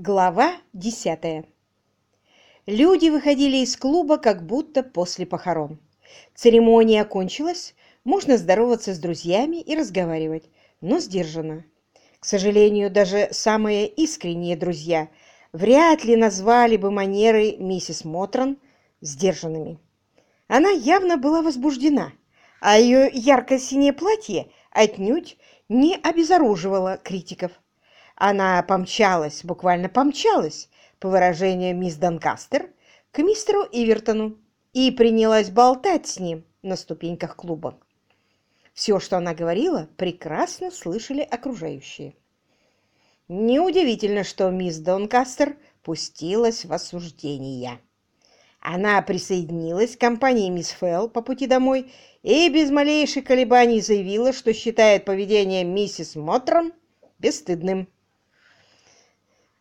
Глава десятая. Люди выходили из клуба как будто после похорон. Церемония окончилась, можно здороваться с друзьями и разговаривать, но сдержанно. К сожалению, даже самые искренние друзья вряд ли назвали бы манеры миссис Мотрон сдержанными. Она явно была возбуждена, а ее ярко-синее платье отнюдь не обезоруживало критиков. Она помчалась, буквально помчалась, по выражению мисс Донкастер, к мистеру Ивертону и принялась болтать с ним на ступеньках клуба. Все, что она говорила, прекрасно слышали окружающие. Неудивительно, что мисс Донкастер пустилась в осуждение. Она присоединилась к компании мисс Фелл по пути домой и без малейших колебаний заявила, что считает поведение миссис Мотрон бесстыдным.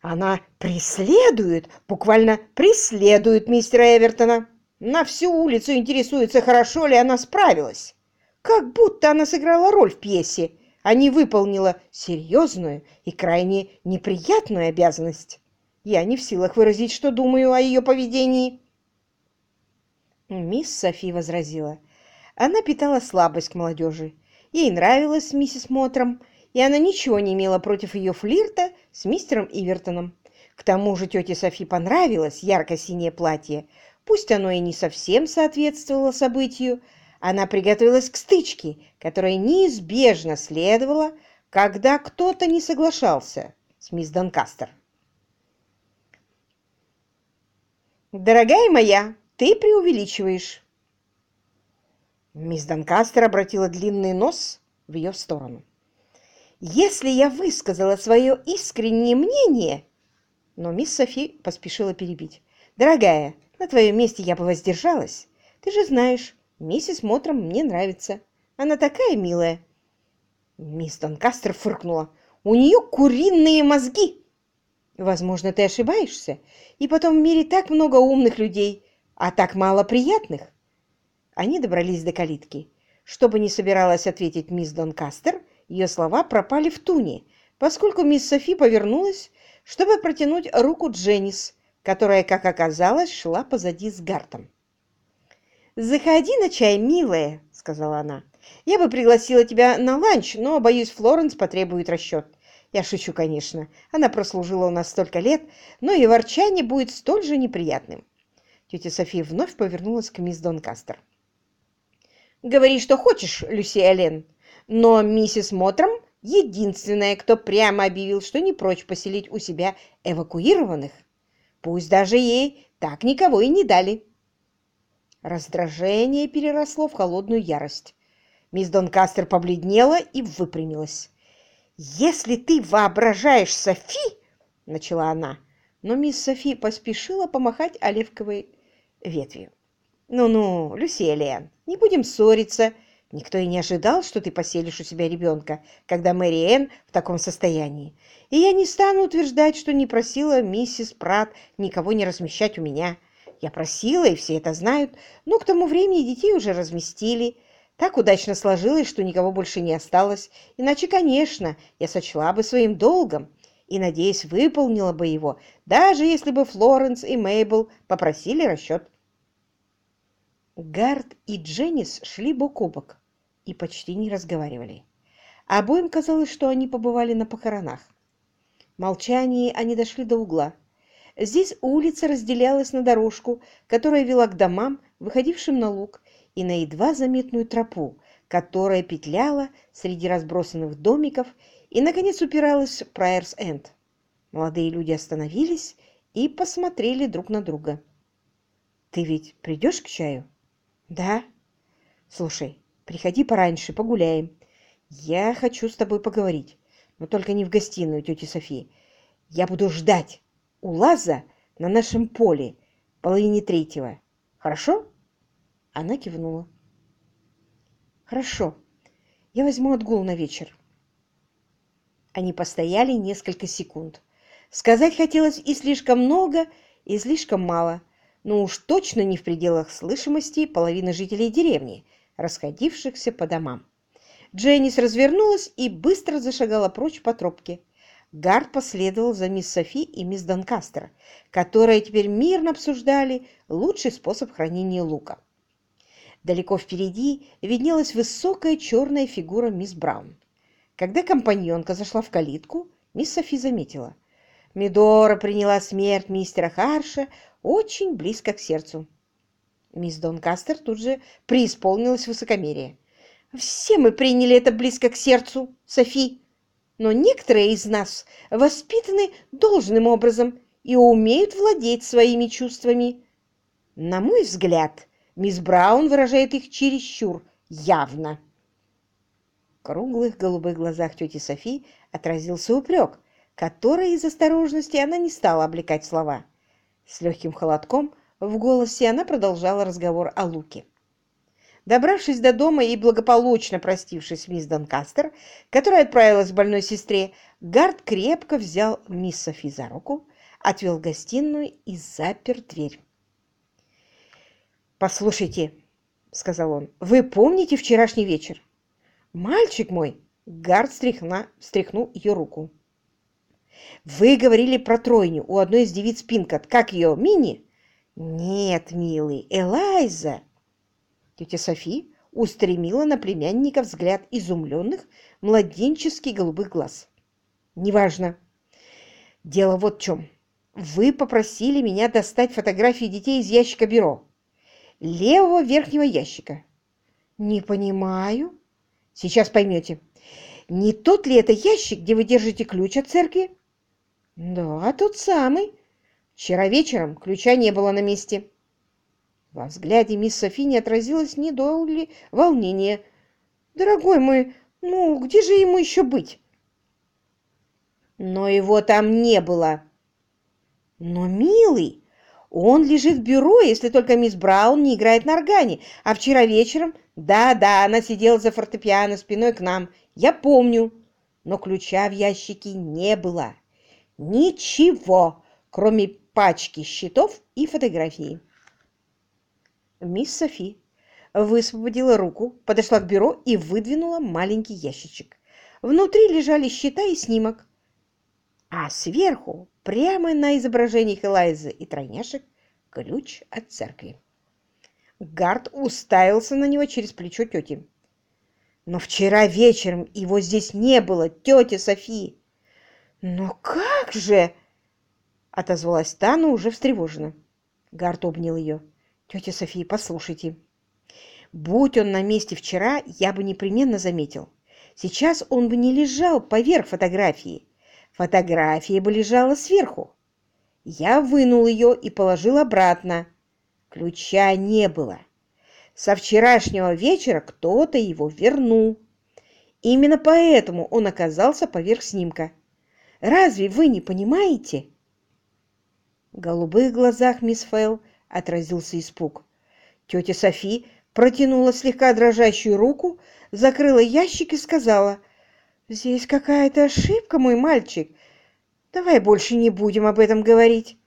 Она преследует, буквально преследует мистера Эвертона. На всю улицу интересуется, хорошо ли она справилась. Как будто она сыграла роль в пьесе, а не выполнила серьезную и крайне неприятную обязанность. Я не в силах выразить, что думаю о ее поведении. Мисс Софи возразила. Она питала слабость к молодежи. Ей нравилась миссис Мотром, и она ничего не имела против ее флирта с мистером Ивертоном. К тому же тете Софи понравилось ярко-синее платье. Пусть оно и не совсем соответствовало событию, она приготовилась к стычке, которая неизбежно следовала, когда кто-то не соглашался с мисс Донкастер. «Дорогая моя, ты преувеличиваешь!» Мисс Донкастер обратила длинный нос в ее сторону. Если я высказала свое искреннее мнение... Но мисс Софи поспешила перебить. Дорогая, на твоем месте я бы воздержалась. Ты же знаешь, миссис Мотром мне нравится. Она такая милая. Мисс Донкастер фыркнула. У нее куриные мозги. Возможно, ты ошибаешься. И потом в мире так много умных людей, а так мало приятных. Они добрались до калитки. Что бы ни собиралась ответить мисс Донкастер, ее слова пропали в туне, поскольку мисс Софи повернулась, чтобы протянуть руку Дженнис, которая, как оказалось, шла позади с Гартом. «Заходи на чай, милая», — сказала она. «Я бы пригласила тебя на ланч, но, боюсь, Флоренс потребует расчет. Я шучу, конечно. Она прослужила у нас столько лет, но и ворчание будет столь же неприятным». Тетя София вновь повернулась к мисс Донкастер. «Говори, что хочешь, Люси Эллен, но миссис Мотром единственная, кто прямо объявил, что не прочь поселить у себя эвакуированных. Пусть даже ей так никого и не дали. Раздражение переросло в холодную ярость. Мисс Донкастер побледнела и выпрямилась. «Если ты воображаешь Софи!» — начала она, но мисс Софи поспешила помахать оливковой ветвью. «Ну-ну, Люсилия, не будем ссориться Никто и не ожидал, что ты поселишь у себя ребенка, когда Мэри Энн в таком состоянии. И я не стану утверждать, что не просила миссис Прат никого не размещать у меня. Я просила, и все это знают, но к тому времени детей уже разместили. Так удачно сложилось, что никого больше не осталось. Иначе, конечно, я сочла бы своим долгом и, надеюсь, выполнила бы его, даже если бы Флоренс и Мейбл попросили расчет. Гард и Дженнис шли бок о бок и почти не разговаривали. Обоим казалось, что они побывали на похоронах. В молчании они дошли до угла. Здесь улица разделялась на дорожку, которая вела к домам, выходившим на луг, и на едва заметную тропу, которая петляла среди разбросанных домиков и, наконец, упиралась в Прайерс-Энд. Молодые люди остановились и посмотрели друг на друга. «Ты ведь придешь к чаю?» Да? Слушай, приходи пораньше, погуляем. Я хочу с тобой поговорить, но только не в гостиную тети Софии. Я буду ждать у Лаза на нашем поле, половине третьего. Хорошо? Она кивнула. Хорошо. Я возьму отгул на вечер. Они постояли несколько секунд. Сказать хотелось и слишком много, и слишком мало но уж точно не в пределах слышимости половины жителей деревни, расходившихся по домам. Дженнис развернулась и быстро зашагала прочь по тропке. Гард последовал за мисс Софи и мисс Донкастер, которые теперь мирно обсуждали лучший способ хранения лука. Далеко впереди виднелась высокая черная фигура мисс Браун. Когда компаньонка зашла в калитку, мисс Софи заметила. Мидора приняла смерть мистера Харша очень близко к сердцу. Мисс Донкастер тут же преисполнилась высокомерия. «Все мы приняли это близко к сердцу, Софи, но некоторые из нас воспитаны должным образом и умеют владеть своими чувствами. На мой взгляд, мисс Браун выражает их чересчур явно». В круглых голубых глазах тети Софи отразился упрек, который из осторожности она не стала облекать слова. С легким холодком в голосе она продолжала разговор о Луке. Добравшись до дома и благополучно простившись с мисс Донкастер, которая отправилась к больной сестре, Гард крепко взял мисс Софи за руку, отвел в гостиную и запер дверь. «Послушайте», — сказал он, — «вы помните вчерашний вечер?» «Мальчик мой!» — Гард стряхна, встряхнул ее руку. «Вы говорили про тройню у одной из девиц Пинкот. Как ее, Мини?» «Нет, милый, Элайза!» Тетя Софи устремила на племянника взгляд изумленных, младенчески голубых глаз. «Неважно. Дело вот в чем. Вы попросили меня достать фотографии детей из ящика бюро. Левого верхнего ящика. Не понимаю. Сейчас поймете. Не тот ли это ящик, где вы держите ключ от церкви? Да, тот самый. Вчера вечером ключа не было на месте. Во взгляде мисс Софи не отразилось ни доли волнения. «Дорогой мой, ну где же ему еще быть?» «Но его там не было». «Но, милый, он лежит в бюро, если только мисс Браун не играет на органе. А вчера вечером, да-да, она сидела за фортепиано спиной к нам, я помню. Но ключа в ящике не было. Ничего, кроме пачки счетов и фотографии. Мисс Софи высвободила руку, подошла к бюро и выдвинула маленький ящичек. Внутри лежали счета и снимок. А сверху, прямо на изображениях Элайзы и тройняшек, ключ от церкви. Гард уставился на него через плечо тети. «Но вчера вечером его здесь не было, тетя Софи!» «Но как же?» — отозвалась та, но уже встревожена. Гард обнял ее. Тетя София, послушайте. Будь он на месте вчера, я бы непременно заметил. Сейчас он бы не лежал поверх фотографии. Фотография бы лежала сверху. Я вынул ее и положил обратно. Ключа не было. Со вчерашнего вечера кто-то его вернул. Именно поэтому он оказался поверх снимка. Разве вы не понимаете? В голубых глазах мисс Фэлл отразился испуг. Тетя Софи протянула слегка дрожащую руку, закрыла ящик и сказала, «Здесь какая-то ошибка, мой мальчик. Давай больше не будем об этом говорить.